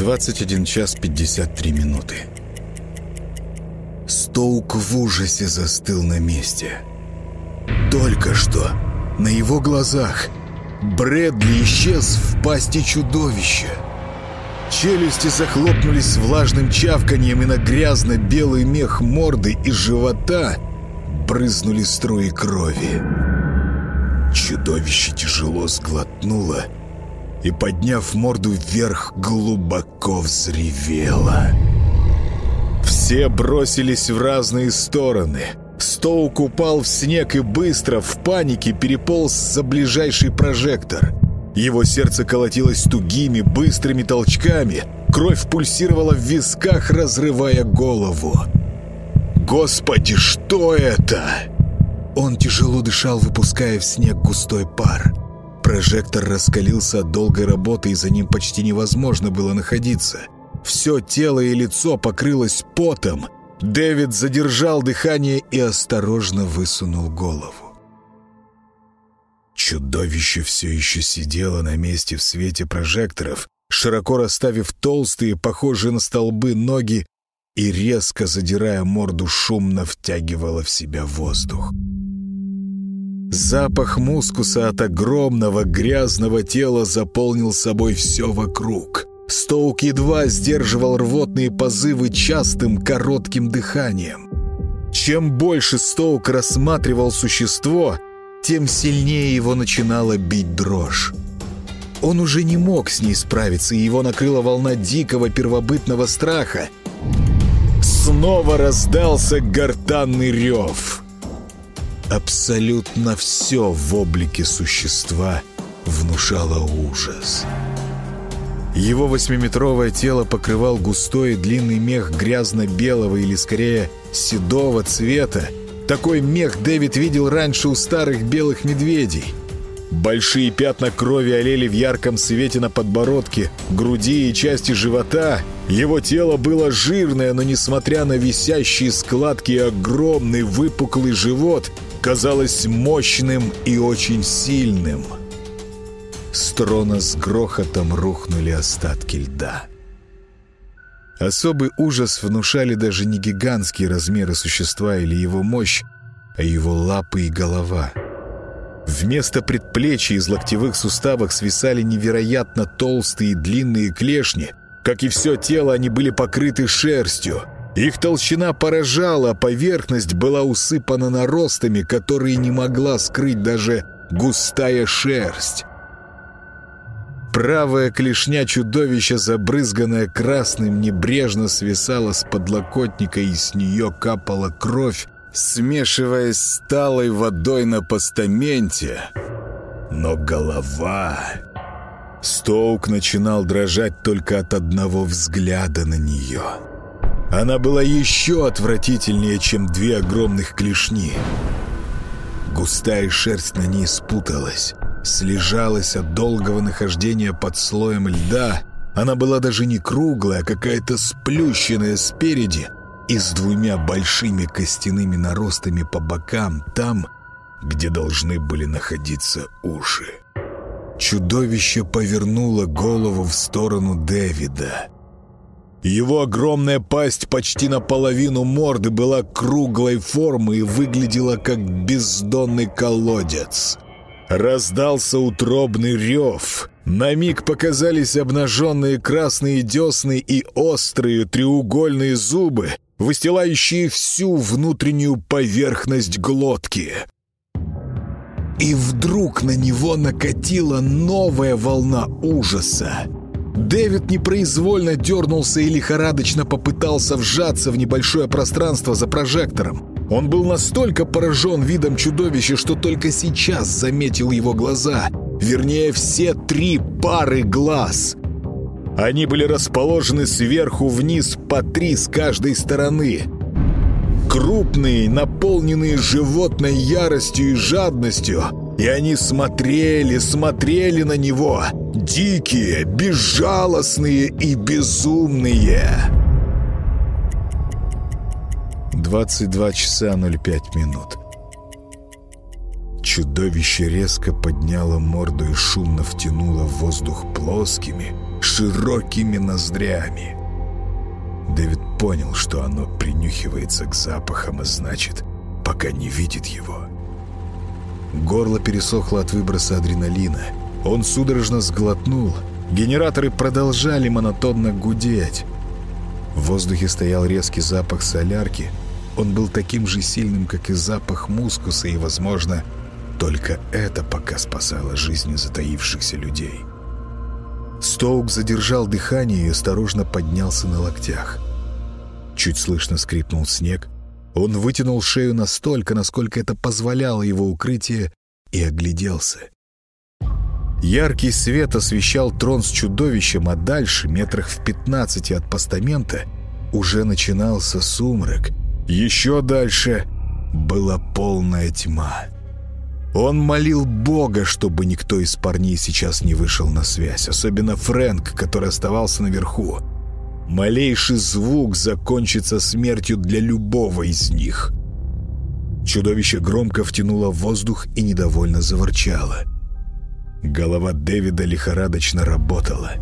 21 час 53 минуты. Стоук в ужасе застыл на месте. Только что на его глазах Брэдли исчез в пасти чудовища. Челюсти захлопнулись влажным чавканьем, и на грязно-белый мех морды и живота брызнули струи крови. Чудовище тяжело сглотнуло и, подняв морду вверх, глубоко взревело. Все бросились в разные стороны. Стоук упал в снег и быстро, в панике, переполз за ближайший прожектор. Его сердце колотилось тугими, быстрыми толчками. Кровь пульсировала в висках, разрывая голову. «Господи, что это?» Он тяжело дышал, выпуская в снег густой пар. Прожектор раскалился от долгой работы, и за ним почти невозможно было находиться. Все тело и лицо покрылось потом. Дэвид задержал дыхание и осторожно высунул голову. Чудовище все еще сидело на месте в свете прожекторов, широко расставив толстые, похожие на столбы, ноги и, резко задирая морду, шумно втягивало в себя воздух. Запах мускуса от огромного грязного тела заполнил собой все вокруг. Стоук едва сдерживал рвотные позывы частым коротким дыханием. Чем больше Стоук рассматривал существо — тем сильнее его начинала бить дрожь. Он уже не мог с ней справиться, и его накрыла волна дикого первобытного страха. Снова раздался гортанный рев. Абсолютно все в облике существа внушало ужас. Его восьмиметровое тело покрывал густой длинный мех грязно-белого или, скорее, седого цвета, такой мех Дэвид видел раньше у старых белых медведей. Большие пятна крови олели в ярком свете на подбородке, груди и части живота. Его тело было жирное, но несмотря на висящие складки и огромный выпуклый живот, казалось мощным и очень сильным. С трона с грохотом рухнули остатки льда. Особый ужас внушали даже не гигантские размеры существа или его мощь, а его лапы и голова. Вместо предплечий из локтевых суставов свисали невероятно толстые и длинные клешни. Как и все тело, они были покрыты шерстью. Их толщина поражала, поверхность была усыпана наростами, которые не могла скрыть даже густая шерсть. Правая клешня чудовища, забрызганная красным, небрежно свисала с подлокотника, и с нее капала кровь, смешиваясь с талой водой на постаменте. Но голова... Стоук начинал дрожать только от одного взгляда на нее. Она была еще отвратительнее, чем две огромных клешни. Густая шерсть на ней спуталась слежалась от долгого нахождения под слоем льда. Она была даже не круглая, а какая-то сплющенная спереди и с двумя большими костяными наростами по бокам там, где должны были находиться уши. Чудовище повернуло голову в сторону Дэвида. Его огромная пасть почти наполовину морды была круглой формы и выглядела как бездонный колодец — Раздался утробный рев. На миг показались обнаженные красные десны и острые треугольные зубы, выстилающие всю внутреннюю поверхность глотки. И вдруг на него накатила новая волна ужаса. Дэвид непроизвольно дернулся и лихорадочно попытался вжаться в небольшое пространство за прожектором. Он был настолько поражен видом чудовища, что только сейчас заметил его глаза. Вернее, все три пары глаз. Они были расположены сверху вниз по три с каждой стороны. Крупные, наполненные животной яростью и жадностью. И они смотрели, смотрели на него. Дикие, безжалостные и безумные. 22 часа 05 минут. Чудовище резко подняло морду и шумно втянуло воздух плоскими, широкими ноздрями. Дэвид понял, что оно принюхивается к запахам, а значит, пока не видит его. Горло пересохло от выброса адреналина. Он судорожно сглотнул. Генераторы продолжали монотонно гудеть. В воздухе стоял резкий запах солярки. Он был таким же сильным, как и запах мускуса, и, возможно, только это пока спасало жизни затаившихся людей. Стоук задержал дыхание и осторожно поднялся на локтях. Чуть слышно скрипнул снег. Он вытянул шею настолько, насколько это позволяло его укрытие, и огляделся. Яркий свет освещал трон с чудовищем, а дальше, метрах в пятнадцати от постамента, уже начинался сумрак. Еще дальше была полная тьма. Он молил Бога, чтобы никто из парней сейчас не вышел на связь, особенно Фрэнк, который оставался наверху. Малейший звук закончится смертью для любого из них. Чудовище громко втянуло воздух и недовольно заворчало. Голова Дэвида лихорадочно работала.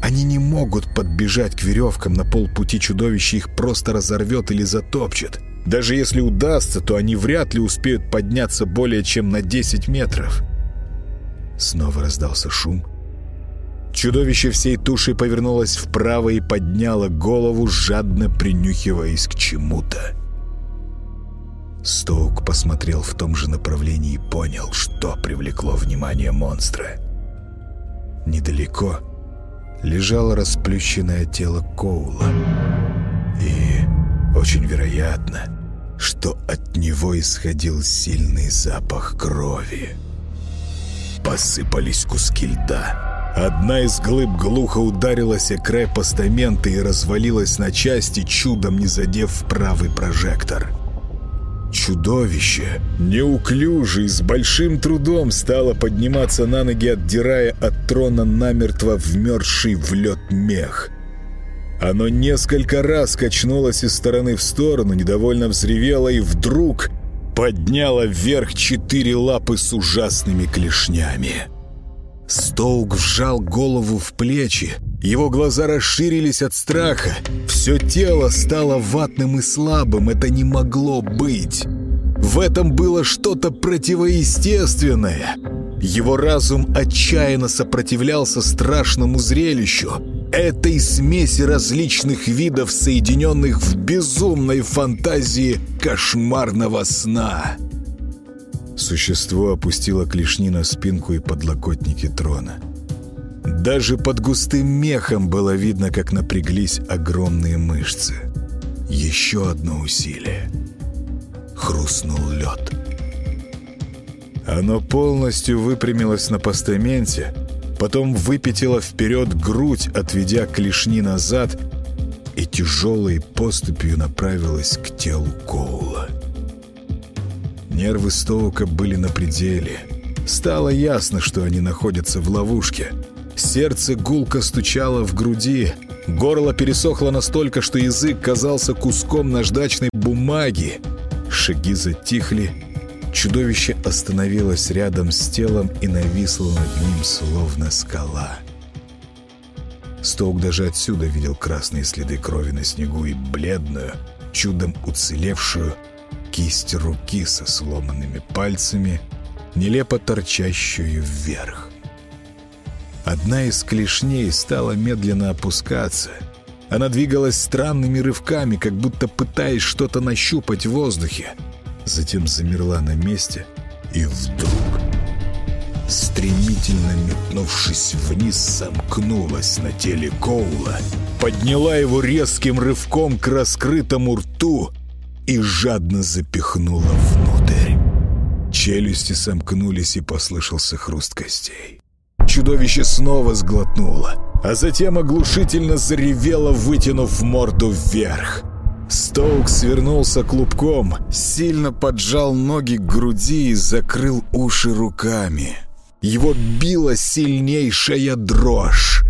Они не могут подбежать к веревкам на полпути чудовище их просто разорвет или затопчет. Даже если удастся, то они вряд ли успеют подняться более чем на 10 метров. Снова раздался шум. Чудовище всей тушей повернулось вправо и подняло голову, жадно принюхиваясь к чему-то. Стоук посмотрел в том же направлении и понял, что привлекло внимание монстра. Недалеко лежало расплющенное тело Коула. И очень вероятно, что от него исходил сильный запах крови. Посыпались куски льда. Одна из глыб глухо ударилась о край постамента и развалилась на части, чудом не задев правый прожектор. Чудовище, неуклюже и с большим трудом стало подниматься на ноги, отдирая от трона намертво вмерзший в лед мех — оно несколько раз качнулось из стороны в сторону, недовольно взревело и вдруг подняло вверх четыре лапы с ужасными клешнями. Стоук вжал голову в плечи, его глаза расширились от страха. Все тело стало ватным и слабым, это не могло быть. В этом было что-то противоестественное. Его разум отчаянно сопротивлялся страшному зрелищу, этой смеси различных видов, соединенных в безумной фантазии кошмарного сна. Существо опустило клешни на спинку и подлокотники трона. Даже под густым мехом было видно, как напряглись огромные мышцы. Еще одно усилие. Хрустнул лед. Оно полностью выпрямилось на постаменте, потом выпятила вперед грудь, отведя клешни назад, и тяжелой поступью направилась к телу Коула. Нервы Стоука были на пределе. Стало ясно, что они находятся в ловушке. Сердце гулко стучало в груди, горло пересохло настолько, что язык казался куском наждачной бумаги. Шаги затихли, Чудовище остановилось рядом с телом и нависло над ним, словно скала. Стоук даже отсюда видел красные следы крови на снегу и бледную, чудом уцелевшую кисть руки со сломанными пальцами, нелепо торчащую вверх. Одна из клешней стала медленно опускаться. Она двигалась странными рывками, как будто пытаясь что-то нащупать в воздухе затем замерла на месте и вдруг, стремительно метнувшись вниз, сомкнулась на теле Коула, подняла его резким рывком к раскрытому рту и жадно запихнула внутрь. Челюсти сомкнулись и послышался хруст костей. Чудовище снова сглотнуло, а затем оглушительно заревело, вытянув морду вверх. Стоук свернулся клубком, сильно поджал ноги к груди и закрыл уши руками. Его била сильнейшая дрожь.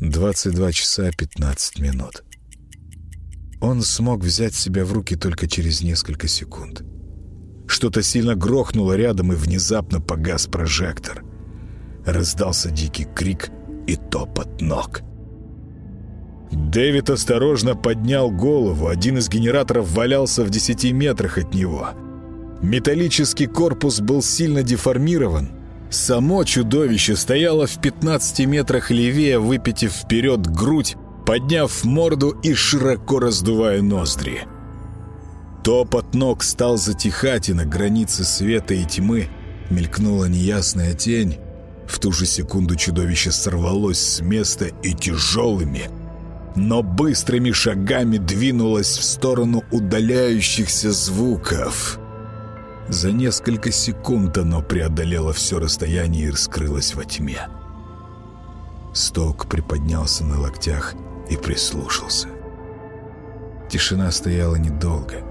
22 часа 15 минут. Он смог взять себя в руки только через несколько секунд. Что-то сильно грохнуло рядом, и внезапно погас прожектор. Раздался дикий крик и топот ног. Дэвид осторожно поднял голову. Один из генераторов валялся в десяти метрах от него. Металлический корпус был сильно деформирован. Само чудовище стояло в 15 метрах левее, выпитив вперед грудь, подняв морду и широко раздувая ноздри. Топот ног стал затихать, и на границе света и тьмы мелькнула неясная тень. В ту же секунду чудовище сорвалось с места и тяжелыми, но быстрыми шагами двинулось в сторону удаляющихся звуков. За несколько секунд оно преодолело все расстояние и раскрылось во тьме. Сток приподнялся на локтях и прислушался. Тишина стояла недолго.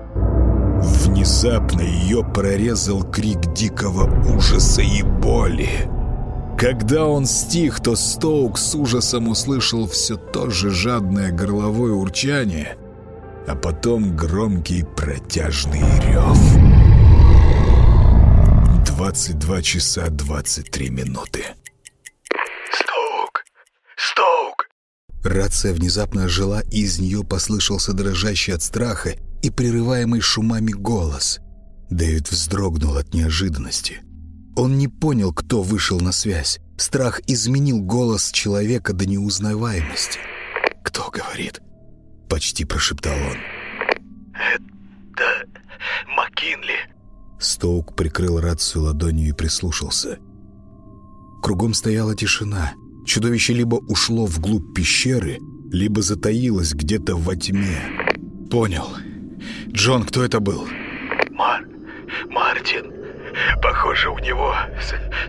Внезапно ее прорезал крик дикого ужаса и боли. Когда он стих, то Стоук с ужасом услышал все то же жадное горловое урчание, а потом громкий протяжный рев. 22 часа 23 минуты. «Стоук! Стоук!» Рация внезапно ожила, и из нее послышался дрожащий от страха и прерываемый шумами голос. Дэвид вздрогнул от неожиданности. Он не понял, кто вышел на связь. Страх изменил голос человека до неузнаваемости. «Кто говорит?» — почти прошептал он. «Это Маккинли». Стоук прикрыл рацию ладонью и прислушался. Кругом стояла тишина. Чудовище либо ушло вглубь пещеры, либо затаилось где-то во тьме. «Понял. Джон, кто это был?» «Мар... Мартин. Похоже, у него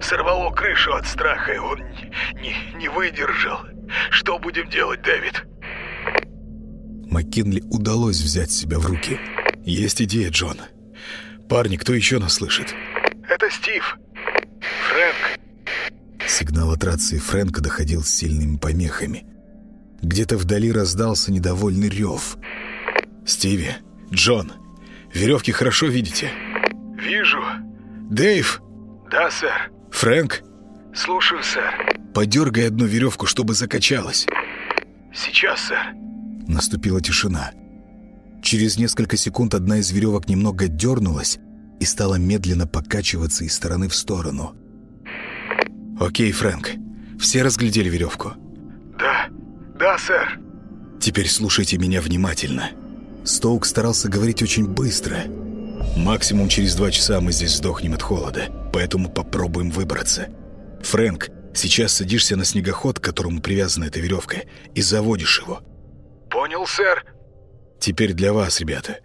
сорвало крышу от страха, и он не, не выдержал. Что будем делать, Дэвид?» Маккинли удалось взять себя в руки. «Есть идея, Джон. Парни, кто еще нас слышит?» «Это Стив. Фрэнк». Сигнал от рации Фрэнка доходил с сильными помехами. Где-то вдали раздался недовольный рев. «Стиви, Джон, веревки хорошо видите?» «Вижу. Дэйв!» «Да, сэр». «Фрэнк?» «Слушаю, сэр». «Подергай одну веревку, чтобы закачалась». «Сейчас, сэр». Наступила тишина. Через несколько секунд одна из веревок немного дернулась и стала медленно покачиваться из стороны в сторону. «Окей, Фрэнк, все разглядели веревку?» «Да, да, сэр». «Теперь слушайте меня внимательно». Стоук старался говорить очень быстро. «Максимум через два часа мы здесь сдохнем от холода, поэтому попробуем выбраться. Фрэнк, сейчас садишься на снегоход, к которому привязана эта веревка, и заводишь его». «Понял, сэр». Теперь для вас, ребята.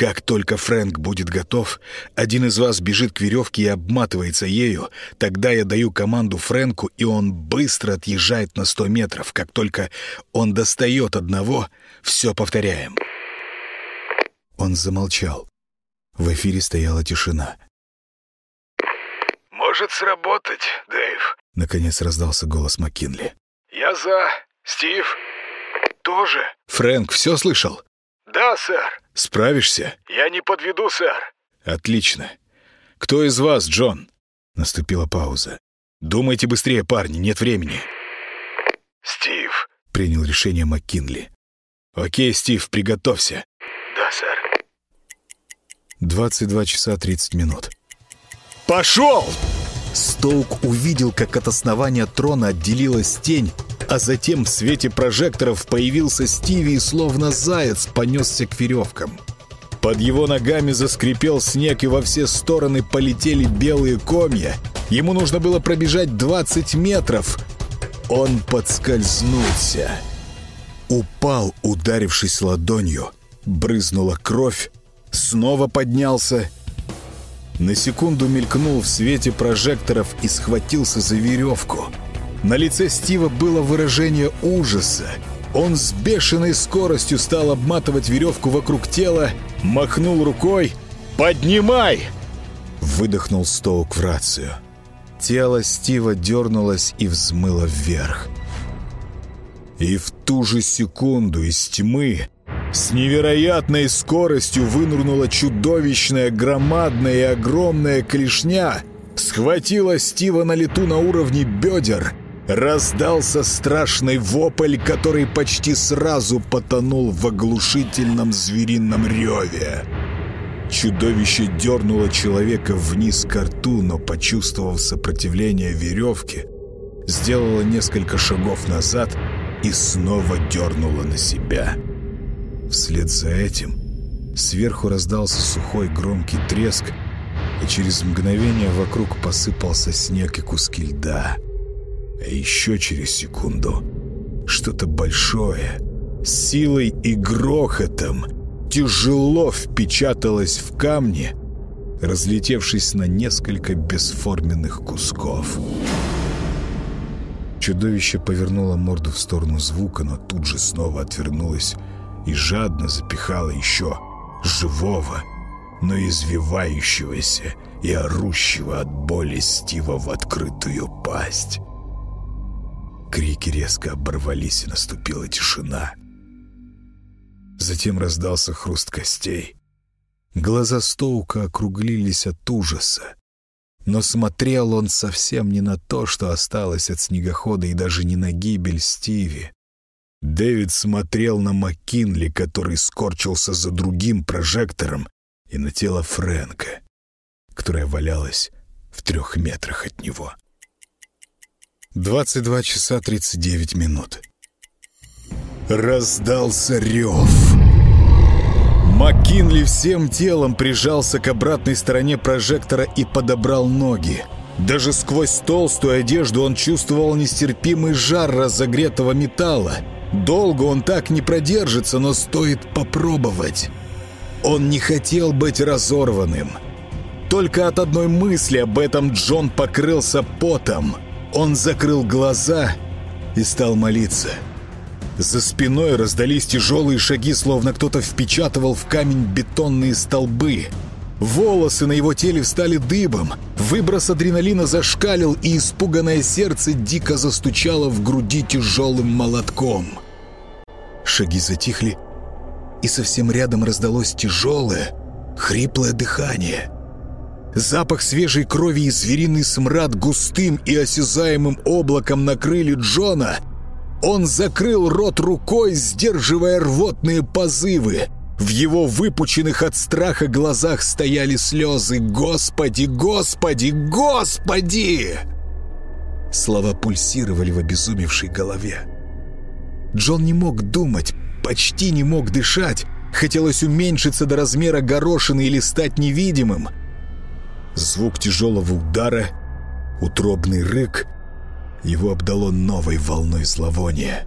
Как только Фрэнк будет готов, один из вас бежит к веревке и обматывается ею, тогда я даю команду Фрэнку, и он быстро отъезжает на сто метров. Как только он достает одного, все повторяем. Он замолчал. В эфире стояла тишина. «Может сработать, Дэйв?» Наконец раздался голос Маккинли. «Я за. Стив?» «Тоже?» «Фрэнк, все слышал?» «Да, сэр». «Справишься?» «Я не подведу, сэр». «Отлично. Кто из вас, Джон?» Наступила пауза. «Думайте быстрее, парни, нет времени». «Стив». Принял решение Маккинли. «Окей, Стив, приготовься». «Да, сэр». 22 часа 30 минут. «Пошел!» Стоук увидел, как от основания трона отделилась тень, а затем в свете прожекторов появился Стиви и словно заяц понесся к веревкам. Под его ногами заскрипел снег, и во все стороны полетели белые комья. Ему нужно было пробежать 20 метров. Он подскользнулся. Упал, ударившись ладонью. Брызнула кровь. Снова поднялся. На секунду мелькнул в свете прожекторов и схватился за веревку. На лице Стива было выражение ужаса. Он с бешеной скоростью стал обматывать веревку вокруг тела, махнул рукой «Поднимай!» Выдохнул Стоук в рацию. Тело Стива дернулось и взмыло вверх. И в ту же секунду из тьмы С невероятной скоростью вынырнула чудовищная, громадная и огромная клешня, схватила Стива на лету на уровне бедер, раздался страшный вопль, который почти сразу потонул в оглушительном зверином реве. Чудовище дернуло человека вниз к рту, но, почувствовав сопротивление веревки, сделало несколько шагов назад и снова дернуло на себя. Вслед за этим сверху раздался сухой громкий треск, и через мгновение вокруг посыпался снег и куски льда. А еще через секунду что-то большое, с силой и грохотом, тяжело впечаталось в камни, разлетевшись на несколько бесформенных кусков. Чудовище повернуло морду в сторону звука, но тут же снова отвернулось и жадно запихала еще живого, но извивающегося и орущего от боли Стива в открытую пасть. Крики резко оборвались, и наступила тишина. Затем раздался хруст костей. Глаза Стоука округлились от ужаса. Но смотрел он совсем не на то, что осталось от снегохода, и даже не на гибель Стиви. Дэвид смотрел на Маккинли, который скорчился за другим прожектором, и на тело Фрэнка, которое валялось в трех метрах от него. 22 часа 39 минут. Раздался рев. Маккинли всем телом прижался к обратной стороне прожектора и подобрал ноги. Даже сквозь толстую одежду он чувствовал нестерпимый жар разогретого металла — Долго он так не продержится, но стоит попробовать. Он не хотел быть разорванным. Только от одной мысли об этом Джон покрылся потом. Он закрыл глаза и стал молиться. За спиной раздались тяжелые шаги, словно кто-то впечатывал в камень бетонные столбы — Волосы на его теле встали дыбом, выброс адреналина зашкалил, и испуганное сердце дико застучало в груди тяжелым молотком. Шаги затихли, и совсем рядом раздалось тяжелое, хриплое дыхание. Запах свежей крови и звериный смрад густым и осязаемым облаком накрыли Джона. Он закрыл рот рукой, сдерживая рвотные позывы — в его выпученных от страха глазах стояли слезы «Господи! Господи! Господи!» Слова пульсировали в обезумевшей голове. Джон не мог думать, почти не мог дышать. Хотелось уменьшиться до размера горошины или стать невидимым. Звук тяжелого удара, утробный рык, его обдало новой волной зловония.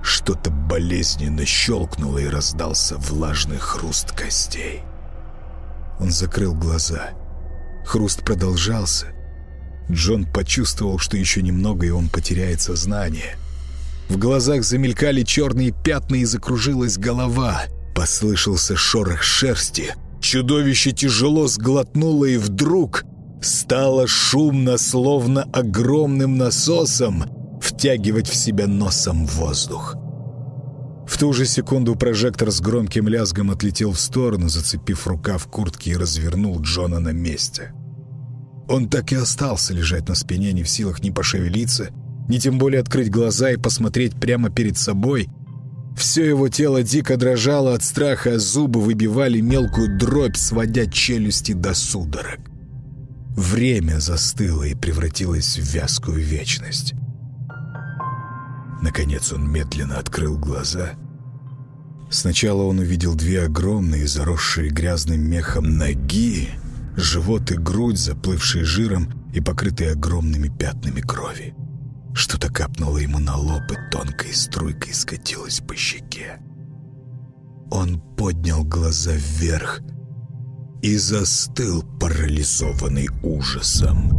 Что-то болезненно щелкнуло и раздался влажный хруст костей. Он закрыл глаза. Хруст продолжался. Джон почувствовал, что еще немного, и он потеряет сознание. В глазах замелькали черные пятна и закружилась голова. Послышался шорох шерсти. Чудовище тяжело сглотнуло и вдруг стало шумно, словно огромным насосом, втягивать в себя носом воздух. В ту же секунду прожектор с громким лязгом отлетел в сторону, зацепив рукав куртки и развернул Джона на месте. Он так и остался лежать на спине, не в силах ни пошевелиться, ни тем более открыть глаза и посмотреть прямо перед собой. Все его тело дико дрожало от страха, а зубы выбивали мелкую дробь, сводя челюсти до судорог. Время застыло и превратилось в вязкую вечность. Наконец он медленно открыл глаза. Сначала он увидел две огромные, заросшие грязным мехом ноги, живот и грудь, заплывшие жиром и покрытые огромными пятнами крови. Что-то капнуло ему на лоб и тонкой струйкой скатилось по щеке. Он поднял глаза вверх и застыл, парализованный ужасом.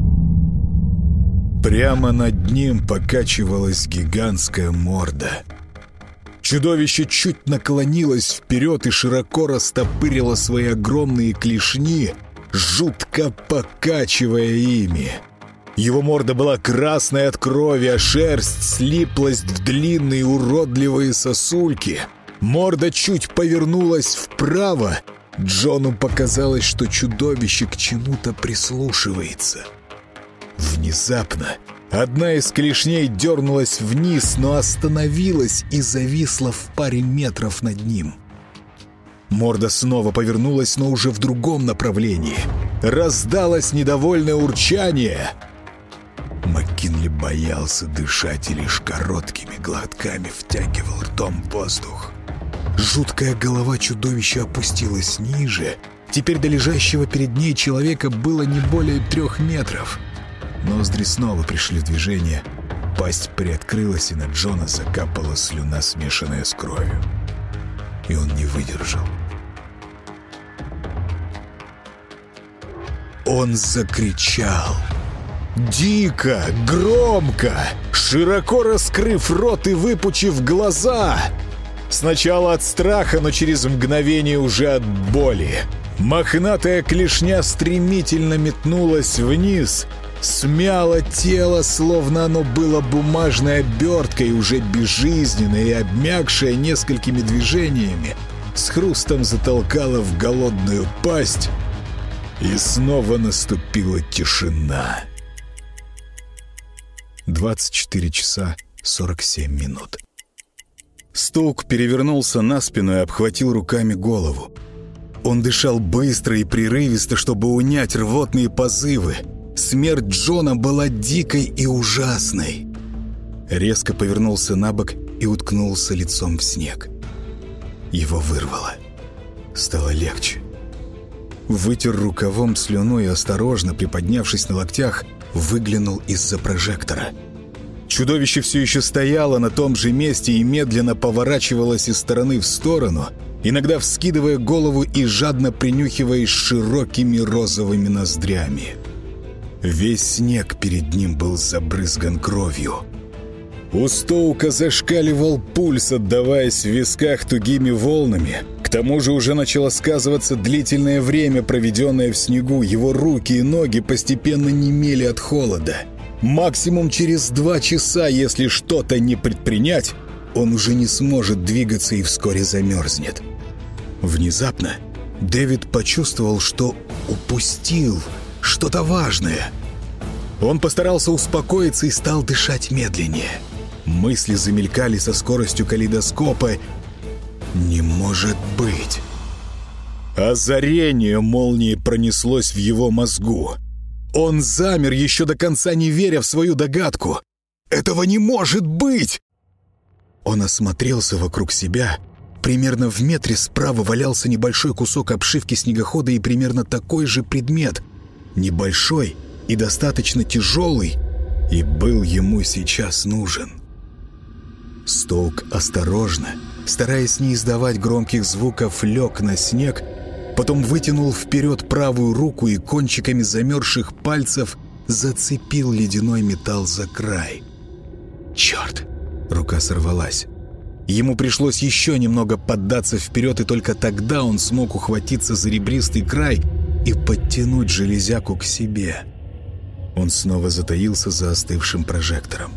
Прямо над ним покачивалась гигантская морда. Чудовище чуть наклонилось вперед и широко растопырило свои огромные клешни, жутко покачивая ими. Его морда была красной от крови, а шерсть слиплась в длинные уродливые сосульки. Морда чуть повернулась вправо. Джону показалось, что чудовище к чему-то прислушивается. Внезапно одна из клешней дернулась вниз, но остановилась и зависла в паре метров над ним. Морда снова повернулась, но уже в другом направлении. Раздалось недовольное урчание. Маккинли боялся дышать и лишь короткими глотками втягивал ртом воздух. Жуткая голова чудовища опустилась ниже. Теперь до лежащего перед ней человека было не более трех метров. Ноздри снова пришли в движение. Пасть приоткрылась, и на Джона закапала слюна, смешанная с кровью. И он не выдержал. Он закричал. Дико, громко, широко раскрыв рот и выпучив глаза. Сначала от страха, но через мгновение уже от боли. Мохнатая клешня стремительно метнулась вниз, смяла тело, словно оно было бумажной оберткой, уже безжизненное и обмякшее несколькими движениями, с хрустом затолкала в голодную пасть, и снова наступила тишина. 24 часа 47 минут. Стоук перевернулся на спину и обхватил руками голову. Он дышал быстро и прерывисто, чтобы унять рвотные позывы. Смерть Джона была дикой и ужасной. Резко повернулся на бок и уткнулся лицом в снег. Его вырвало. Стало легче. Вытер рукавом слюну и осторожно, приподнявшись на локтях, выглянул из-за прожектора. Чудовище все еще стояло на том же месте и медленно поворачивалось из стороны в сторону, иногда вскидывая голову и жадно принюхиваясь широкими розовыми ноздрями. Весь снег перед ним был забрызган кровью. У Стоука зашкаливал пульс, отдаваясь в висках тугими волнами. К тому же уже начало сказываться длительное время, проведенное в снегу. Его руки и ноги постепенно немели от холода. Максимум через два часа, если что-то не предпринять, он уже не сможет двигаться и вскоре замерзнет. Внезапно Дэвид почувствовал, что упустил что-то важное. Он постарался успокоиться и стал дышать медленнее. Мысли замелькали со скоростью калейдоскопа. «Не может быть!» Озарение молнии пронеслось в его мозгу. Он замер, еще до конца не веря в свою догадку. «Этого не может быть!» Он осмотрелся вокруг себя. Примерно в метре справа валялся небольшой кусок обшивки снегохода и примерно такой же предмет. Небольшой и достаточно тяжелый, и был ему сейчас нужен. Стоук осторожно, стараясь не издавать громких звуков, лег на снег, потом вытянул вперед правую руку и кончиками замерзших пальцев зацепил ледяной металл за край. «Черт!» — рука сорвалась. Ему пришлось еще немного поддаться вперед, и только тогда он смог ухватиться за ребристый край и подтянуть железяку к себе. Он снова затаился за остывшим прожектором.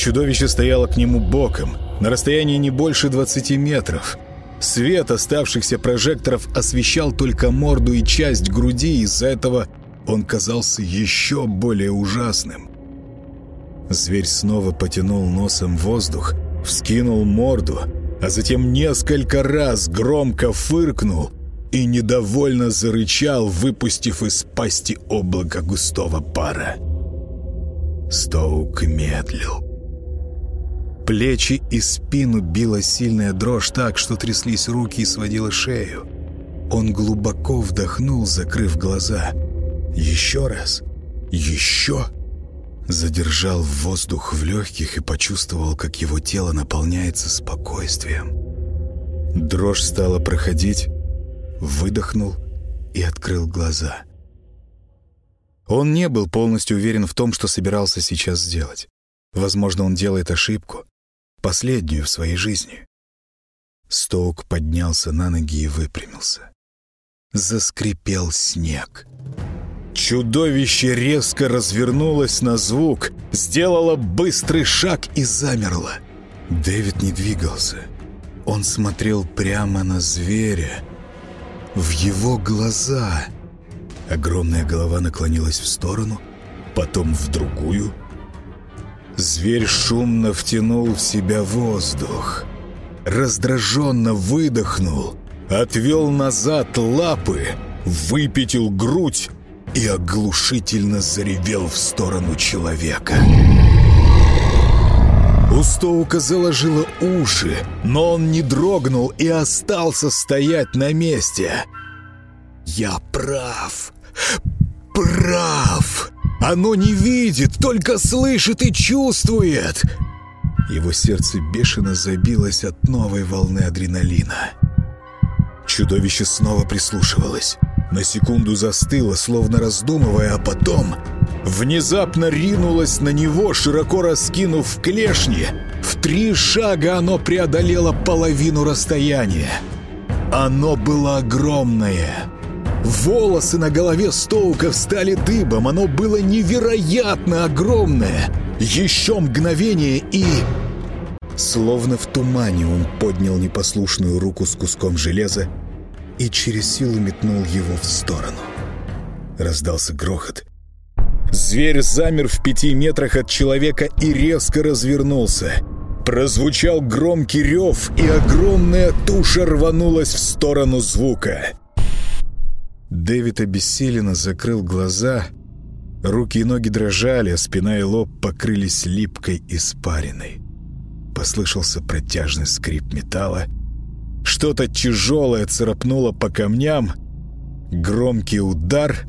Чудовище стояло к нему боком, на расстоянии не больше 20 метров. Свет оставшихся прожекторов освещал только морду и часть груди, из-за этого он казался еще более ужасным. Зверь снова потянул носом воздух, вскинул морду, а затем несколько раз громко фыркнул и недовольно зарычал, выпустив из пасти облако густого пара. Стоук медлил. Плечи и спину била сильная дрожь так, что тряслись руки и сводила шею. Он глубоко вдохнул, закрыв глаза. Еще раз. Еще. Задержал воздух в легких и почувствовал, как его тело наполняется спокойствием. Дрожь стала проходить, выдохнул и открыл глаза. Он не был полностью уверен в том, что собирался сейчас сделать. Возможно, он делает ошибку, последнюю в своей жизни. Стоук поднялся на ноги и выпрямился. Заскрипел снег. Чудовище резко развернулось на звук, сделало быстрый шаг и замерло. Дэвид не двигался. Он смотрел прямо на зверя, в его глаза. Огромная голова наклонилась в сторону, потом в другую. Зверь шумно втянул в себя воздух, раздраженно выдохнул, отвел назад лапы, выпятил грудь и оглушительно заревел в сторону человека. У Стоука заложило уши, но он не дрогнул и остался стоять на месте. «Я прав! Прав! Оно не видит, только слышит и чувствует!» Его сердце бешено забилось от новой волны адреналина. Чудовище снова прислушивалось. На секунду застыло, словно раздумывая, а потом внезапно ринулось на него, широко раскинув клешни. В три шага оно преодолело половину расстояния. Оно было огромное. Волосы на голове Стоука встали дыбом. Оно было невероятно огромное. Еще мгновение и... Словно в тумане он поднял непослушную руку с куском железа и через силу метнул его в сторону. Раздался грохот. Зверь замер в пяти метрах от человека и резко развернулся. Прозвучал громкий рев, и огромная туша рванулась в сторону звука. Дэвид обессиленно закрыл глаза. Руки и ноги дрожали, а спина и лоб покрылись липкой испариной. Послышался протяжный скрип металла, что-то тяжелое царапнуло по камням. Громкий удар.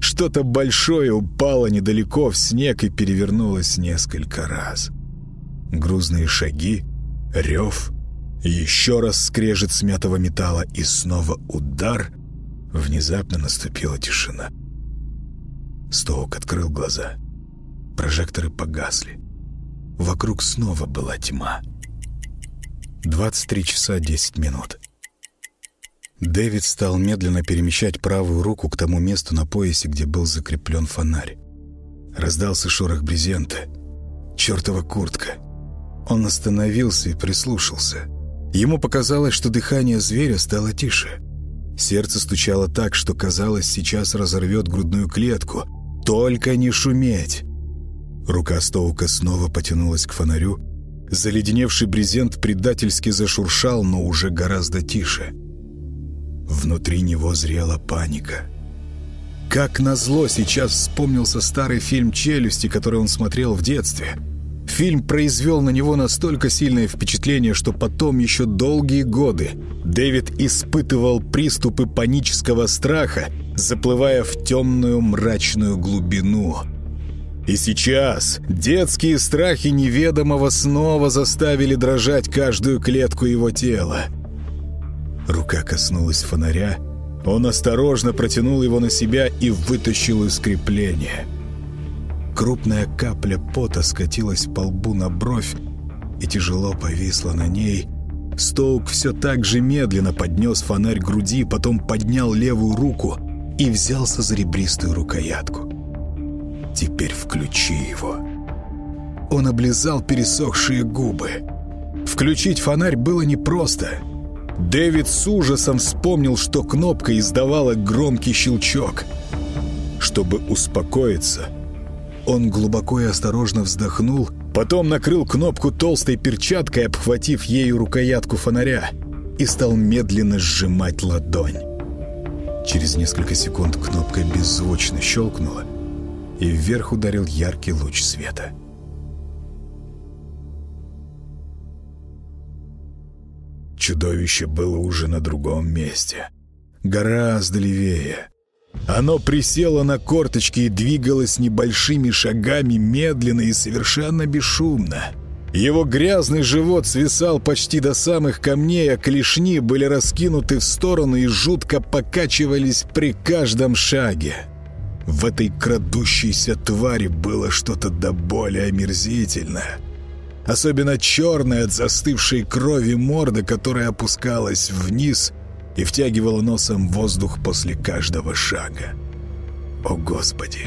Что-то большое упало недалеко в снег и перевернулось несколько раз. Грузные шаги, рев, еще раз скрежет смятого металла и снова удар. Внезапно наступила тишина. Стоук открыл глаза. Прожекторы погасли. Вокруг снова была тьма. 23 часа 10 минут. Дэвид стал медленно перемещать правую руку к тому месту на поясе, где был закреплен фонарь. Раздался шорох брезента. Чертова куртка. Он остановился и прислушался. Ему показалось, что дыхание зверя стало тише. Сердце стучало так, что казалось, сейчас разорвет грудную клетку. Только не шуметь! Рука Стоука снова потянулась к фонарю, Заледеневший брезент предательски зашуршал, но уже гораздо тише. Внутри него зрела паника. Как назло сейчас вспомнился старый фильм «Челюсти», который он смотрел в детстве. Фильм произвел на него настолько сильное впечатление, что потом еще долгие годы Дэвид испытывал приступы панического страха, заплывая в темную мрачную глубину – и сейчас детские страхи неведомого снова заставили дрожать каждую клетку его тела. Рука коснулась фонаря, он осторожно протянул его на себя и вытащил из крепления. Крупная капля пота скатилась по лбу на бровь и тяжело повисла на ней. Стоук все так же медленно поднес фонарь к груди, потом поднял левую руку и взялся за ребристую рукоятку. Теперь включи его. Он облизал пересохшие губы. Включить фонарь было непросто. Дэвид с ужасом вспомнил, что кнопка издавала громкий щелчок. Чтобы успокоиться, он глубоко и осторожно вздохнул, потом накрыл кнопку толстой перчаткой, обхватив ею рукоятку фонаря, и стал медленно сжимать ладонь. Через несколько секунд кнопка беззвучно щелкнула, и вверх ударил яркий луч света. Чудовище было уже на другом месте. Гораздо левее. Оно присело на корточки и двигалось небольшими шагами медленно и совершенно бесшумно. Его грязный живот свисал почти до самых камней, а клешни были раскинуты в сторону и жутко покачивались при каждом шаге. В этой крадущейся твари было что-то до боли омерзительное. Особенно черная от застывшей крови морда, которая опускалась вниз и втягивала носом воздух после каждого шага. О, Господи!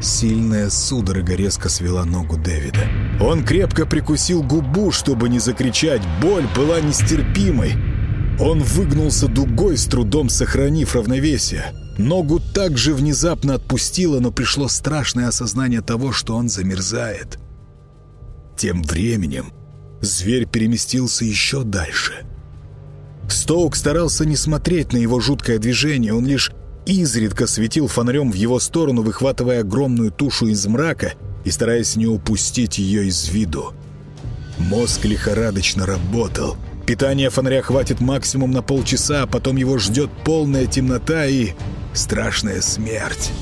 Сильная судорога резко свела ногу Дэвида. Он крепко прикусил губу, чтобы не закричать. Боль была нестерпимой. Он выгнулся дугой, с трудом сохранив равновесие. Ногу также внезапно отпустило, но пришло страшное осознание того, что он замерзает. Тем временем зверь переместился еще дальше. Стоук старался не смотреть на его жуткое движение, он лишь изредка светил фонарем в его сторону, выхватывая огромную тушу из мрака и стараясь не упустить ее из виду. Мозг лихорадочно работал. Питание фонаря хватит максимум на полчаса, а потом его ждет полная темнота и страшная смерть.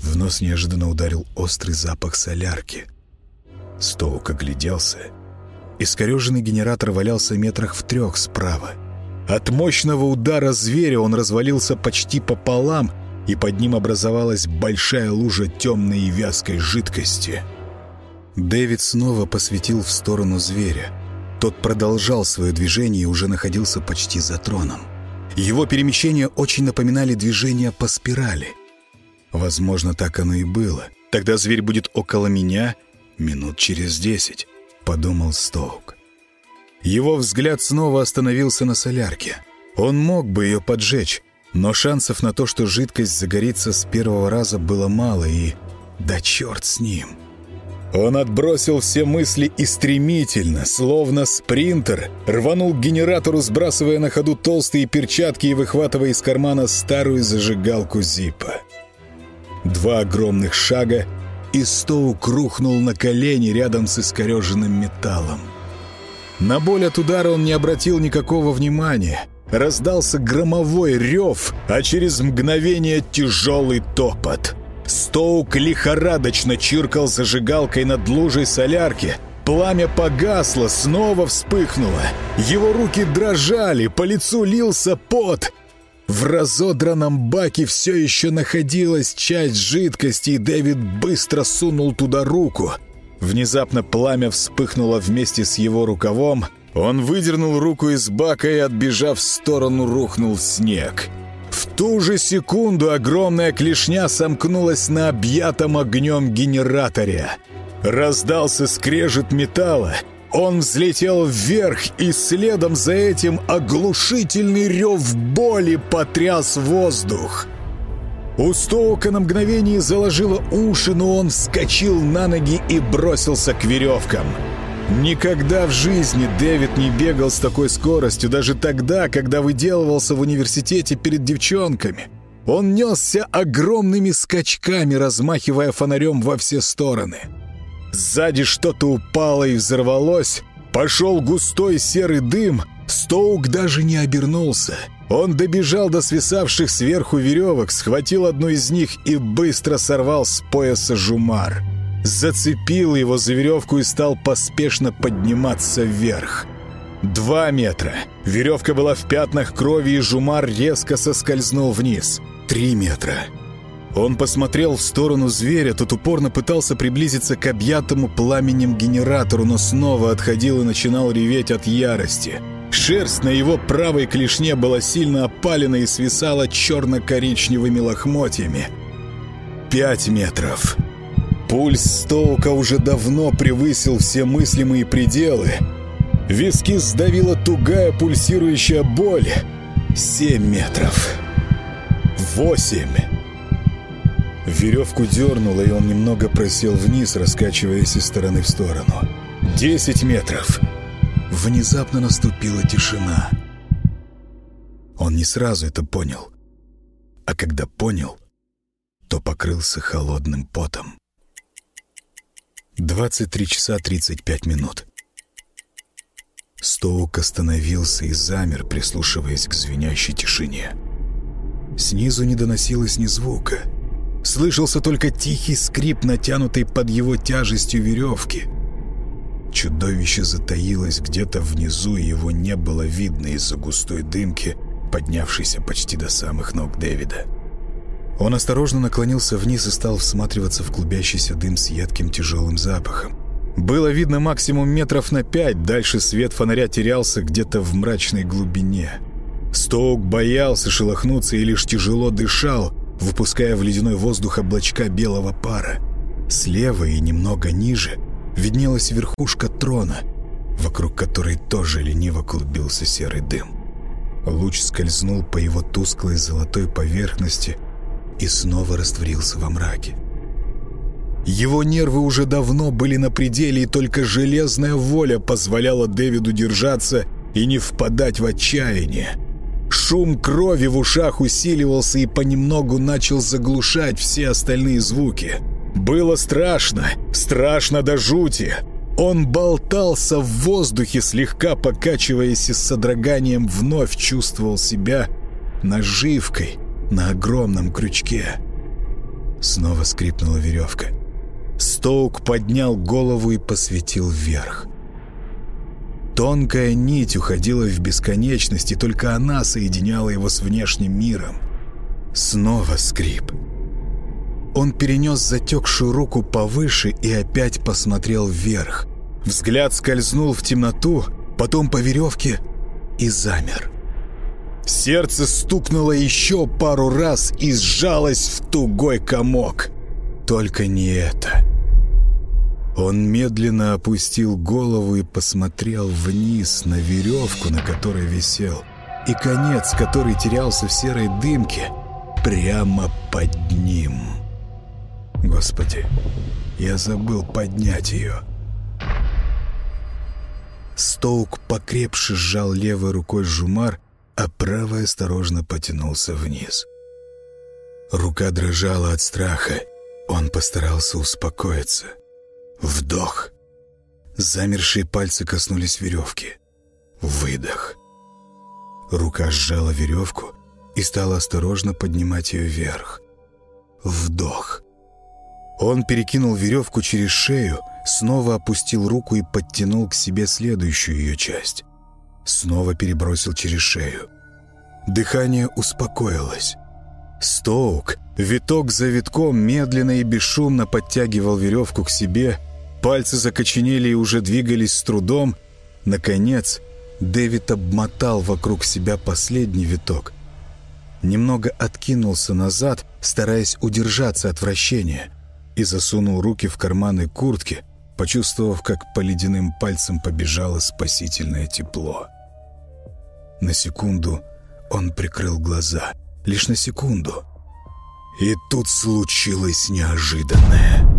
В нос неожиданно ударил острый запах солярки. Стоук огляделся. Искореженный генератор валялся метрах в трех справа. От мощного удара зверя он развалился почти пополам, и под ним образовалась большая лужа темной и вязкой жидкости. Дэвид снова посветил в сторону зверя. Тот продолжал свое движение и уже находился почти за троном. Его перемещения очень напоминали движение по спирали. Возможно, так оно и было. Тогда зверь будет около меня минут через десять, подумал Стоук. Его взгляд снова остановился на солярке. Он мог бы ее поджечь, но шансов на то, что жидкость загорится с первого раза, было мало, и... Да черт с ним! Он отбросил все мысли и стремительно, словно спринтер, рванул к генератору, сбрасывая на ходу толстые перчатки и выхватывая из кармана старую зажигалку Зипа. Два огромных шага, и Стоук рухнул на колени рядом с искореженным металлом. На боль от удара он не обратил никакого внимания. Раздался громовой рев, а через мгновение тяжелый топот. Стоук лихорадочно чиркал зажигалкой над лужей солярки. Пламя погасло, снова вспыхнуло. Его руки дрожали, по лицу лился пот. В разодранном баке все еще находилась часть жидкости, и Дэвид быстро сунул туда руку — Внезапно пламя вспыхнуло вместе с его рукавом. Он выдернул руку из бака и, отбежав в сторону, рухнул в снег. В ту же секунду огромная клешня сомкнулась на объятом огнем генераторе. Раздался скрежет металла. Он взлетел вверх, и следом за этим оглушительный рев боли потряс воздух. У Стоука на мгновение заложило уши, но он вскочил на ноги и бросился к веревкам. Никогда в жизни Дэвид не бегал с такой скоростью, даже тогда, когда выделывался в университете перед девчонками. Он несся огромными скачками, размахивая фонарем во все стороны. Сзади что-то упало и взорвалось. Пошел густой серый дым. Стоук даже не обернулся — он добежал до свисавших сверху веревок, схватил одну из них и быстро сорвал с пояса жумар. Зацепил его за веревку и стал поспешно подниматься вверх. Два метра. Веревка была в пятнах крови, и жумар резко соскользнул вниз. Три метра. Он посмотрел в сторону зверя, тот упорно пытался приблизиться к объятому пламенем генератору, но снова отходил и начинал реветь от ярости. Шерсть на его правой клешне была сильно опалена и свисала черно-коричневыми лохмотьями. Пять метров. Пульс Стоука уже давно превысил все мыслимые пределы. Виски сдавила тугая пульсирующая боль. Семь метров. Восемь. Веревку дернуло, и он немного просел вниз, раскачиваясь из стороны в сторону. Десять метров. Внезапно наступила тишина. Он не сразу это понял. А когда понял, то покрылся холодным потом. 23 часа 35 минут. Стоук остановился и замер, прислушиваясь к звенящей тишине. Снизу не доносилось ни звука. Слышался только тихий скрип, натянутый под его тяжестью веревки — Чудовище затаилось где-то внизу, и его не было видно из-за густой дымки, поднявшейся почти до самых ног Дэвида. Он осторожно наклонился вниз и стал всматриваться в клубящийся дым с едким тяжелым запахом. Было видно максимум метров на пять, дальше свет фонаря терялся где-то в мрачной глубине. Стоук боялся шелохнуться и лишь тяжело дышал. Выпуская в ледяной воздух облачка белого пара. Слева и немного ниже виднелась верхушка трона, вокруг которой тоже лениво клубился серый дым. Луч скользнул по его тусклой золотой поверхности и снова растворился во мраке. Его нервы уже давно были на пределе, и только железная воля позволяла Дэвиду держаться и не впадать в отчаяние. Шум крови в ушах усиливался и понемногу начал заглушать все остальные звуки. Было страшно, страшно до жути. Он болтался в воздухе, слегка покачиваясь и с содроганием вновь чувствовал себя наживкой на огромном крючке. Снова скрипнула веревка. Стоук поднял голову и посветил вверх. Тонкая нить уходила в бесконечность, и только она соединяла его с внешним миром. Снова скрип. Он перенес затекшую руку повыше и опять посмотрел вверх. Взгляд скользнул в темноту, потом по веревке и замер. Сердце стукнуло еще пару раз и сжалось в тугой комок. Только не это. Он медленно опустил голову и посмотрел вниз на веревку, на которой висел, и конец, который терялся в серой дымке, прямо под ним. Господи, я забыл поднять ее. Стоук покрепше сжал левой рукой жумар, а правой осторожно потянулся вниз. Рука дрожала от страха. Он постарался успокоиться. Вдох. Замершие пальцы коснулись веревки. Выдох. Рука сжала веревку и стала осторожно поднимать ее вверх. Вдох. Он перекинул веревку через шею, снова опустил руку и подтянул к себе следующую ее часть. Снова перебросил через шею. Дыхание успокоилось. Стоук, виток за витком, медленно и бесшумно подтягивал веревку к себе, Пальцы закоченели и уже двигались с трудом. Наконец, Дэвид обмотал вокруг себя последний виток. Немного откинулся назад, стараясь удержаться от вращения, и засунул руки в карманы куртки, почувствовав, как по ледяным пальцам побежало спасительное тепло. На секунду он прикрыл глаза. Лишь на секунду. И тут случилось неожиданное.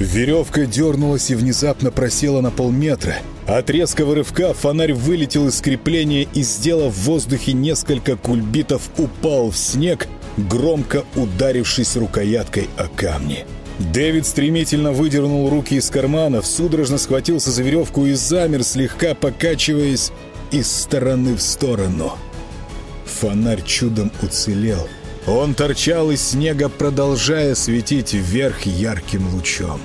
Веревка дернулась и внезапно просела на полметра. От резкого рывка фонарь вылетел из крепления и, сделав в воздухе несколько кульбитов, упал в снег, громко ударившись рукояткой о камни. Дэвид стремительно выдернул руки из карманов, судорожно схватился за веревку и замер, слегка покачиваясь из стороны в сторону. Фонарь чудом уцелел — он торчал из снега, продолжая светить вверх ярким лучом.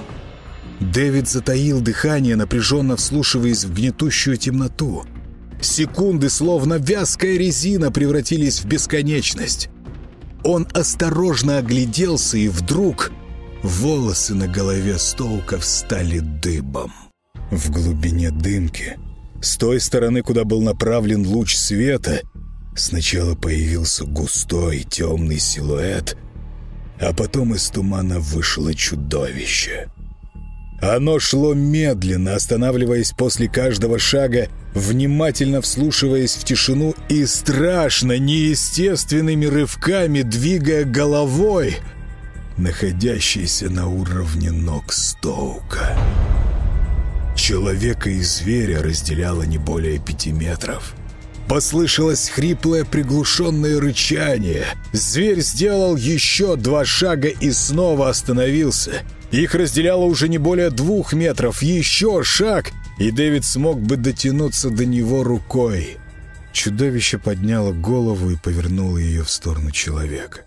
Дэвид затаил дыхание, напряженно вслушиваясь в гнетущую темноту. Секунды, словно вязкая резина, превратились в бесконечность. Он осторожно огляделся, и вдруг волосы на голове Стоука встали дыбом. В глубине дымки, с той стороны, куда был направлен луч света, Сначала появился густой темный силуэт, а потом из тумана вышло чудовище. Оно шло медленно, останавливаясь после каждого шага, внимательно вслушиваясь в тишину и страшно, неестественными рывками двигая головой, находящейся на уровне ног Стоука. Человека и зверя разделяло не более пяти метров. Послышалось хриплое приглушенное рычание. Зверь сделал еще два шага и снова остановился. Их разделяло уже не более двух метров. Еще шаг, и Дэвид смог бы дотянуться до него рукой. Чудовище подняло голову и повернуло ее в сторону человека.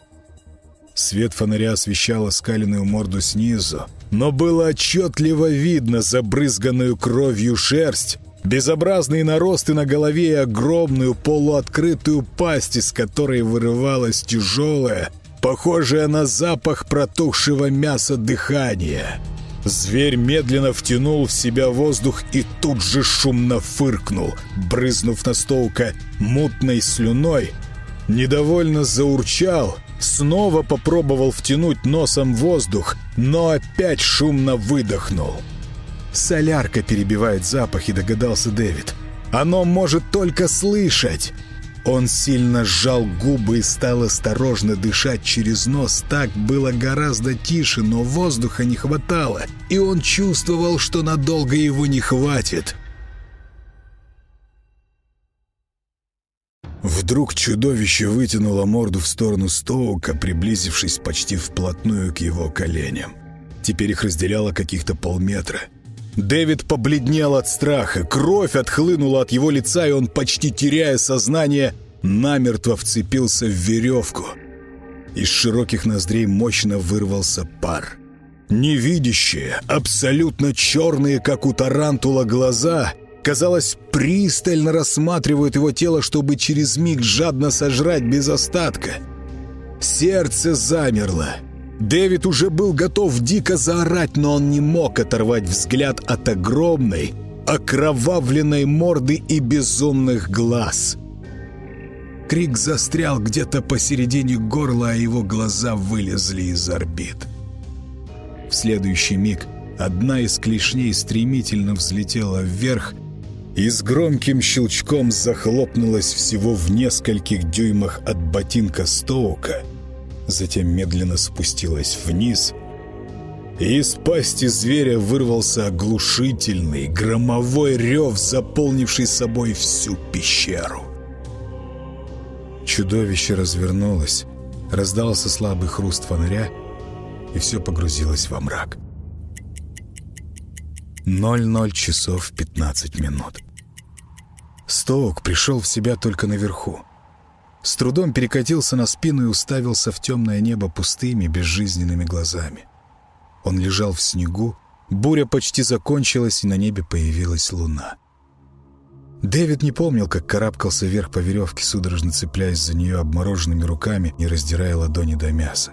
Свет фонаря освещал оскаленную морду снизу, но было отчетливо видно забрызганную кровью шерсть, Безобразные наросты на голове и огромную полуоткрытую пасть, из которой вырывалось тяжелое, похожее на запах протухшего мяса дыхание. Зверь медленно втянул в себя воздух и тут же шумно фыркнул, брызнув на Стоука мутной слюной, Недовольно заурчал, снова попробовал втянуть носом воздух, но опять шумно выдохнул. «Солярка перебивает запахи», — догадался Дэвид. «Оно может только слышать». Он сильно сжал губы и стал осторожно дышать через нос. Так было гораздо тише, но воздуха не хватало, и он чувствовал, что надолго его не хватит. Вдруг чудовище вытянуло морду в сторону Стоука, приблизившись почти вплотную к его коленям. Теперь их разделяло каких-то полметра. Дэвид побледнел от страха, кровь отхлынула от его лица, и он, почти теряя сознание, намертво вцепился в веревку. Из широких ноздрей мощно вырвался пар. Невидящие, абсолютно черные, как у тарантула, глаза казалось, пристально рассматривают его тело, чтобы через миг жадно сожрать без остатка. Сердце замерло. Дэвид уже был готов дико заорать, но он не мог оторвать взгляд от огромной, окровавленной морды и безумных глаз. Крик застрял где-то посередине горла, а его глаза вылезли из орбит. В следующий миг одна из клешней стремительно взлетела вверх, и с громким щелчком захлопнулась всего в нескольких дюймах от ботинка Стоука, затем медленно спустилась вниз, и из пасти зверя вырвался оглушительный, громовой рев, заполнивший собой всю пещеру. Чудовище развернулось, раздался слабый хруст фонаря, и все погрузилось во мрак. 00 часов 15 минут. Стоук пришел в себя только наверху. С трудом перекатился на спину и уставился в темное небо пустыми, безжизненными глазами. Он лежал в снегу, буря почти закончилась, и на небе появилась луна. Дэвид не помнил, как карабкался вверх по веревке, судорожно цепляясь за нее обмороженными руками, не раздирая ладони до мяса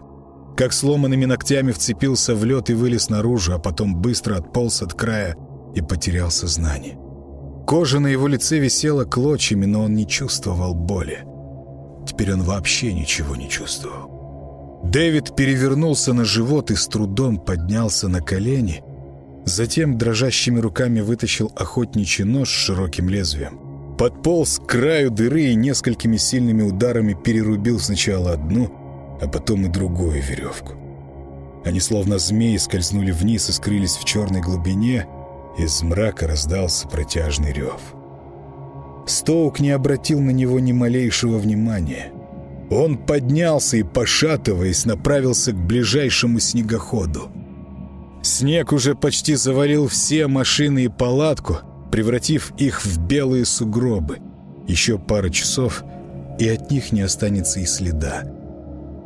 как сломанными ногтями вцепился в лед и вылез наружу, а потом быстро отполз от края и потерял сознание. Кожа на его лице висела клочьями, но он не чувствовал боли. Теперь он вообще ничего не чувствовал. Дэвид перевернулся на живот и с трудом поднялся на колени, затем дрожащими руками вытащил охотничий нож с широким лезвием. Подполз к краю дыры и несколькими сильными ударами перерубил сначала одну, а потом и другую веревку. Они словно змеи скользнули вниз и скрылись в черной глубине, из мрака раздался протяжный рев. Стоук не обратил на него ни малейшего внимания. Он поднялся и, пошатываясь, направился к ближайшему снегоходу. Снег уже почти завалил все машины и палатку, превратив их в белые сугробы. Еще пара часов, и от них не останется и следа.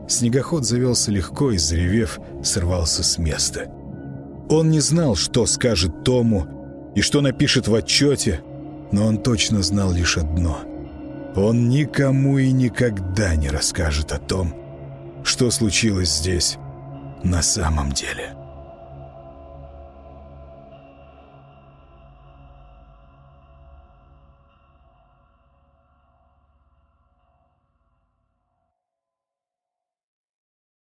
Снегоход завелся легко и, заревев, сорвался с места. Он не знал, что скажет Тому и что напишет в отчете, но он точно знал лишь одно. Он никому и никогда не расскажет о том, что случилось здесь на самом деле.